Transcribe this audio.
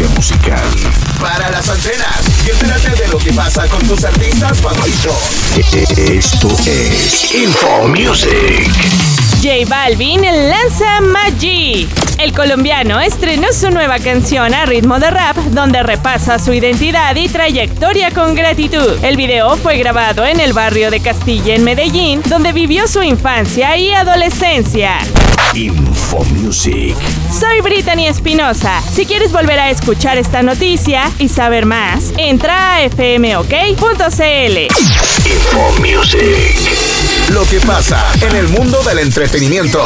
industria musical. Para las antenas y entérate de lo que pasa con tus artistas favoritos. Esto es Info Music. J Balvin lanza Maggi. El colombiano estrenó su nueva canción a ritmo de rap, donde repasa su identidad y trayectoria con gratitud. El video fue grabado en el barrio de Castilla, en Medellín, donde vivió su infancia y adolescencia. Info Music. Soy Brittany Espinosa. Si quieres volver a escuchar esta noticia y saber más, entra a fmok.cl. Info Music. Lo que pasa en el mundo del entretenimiento.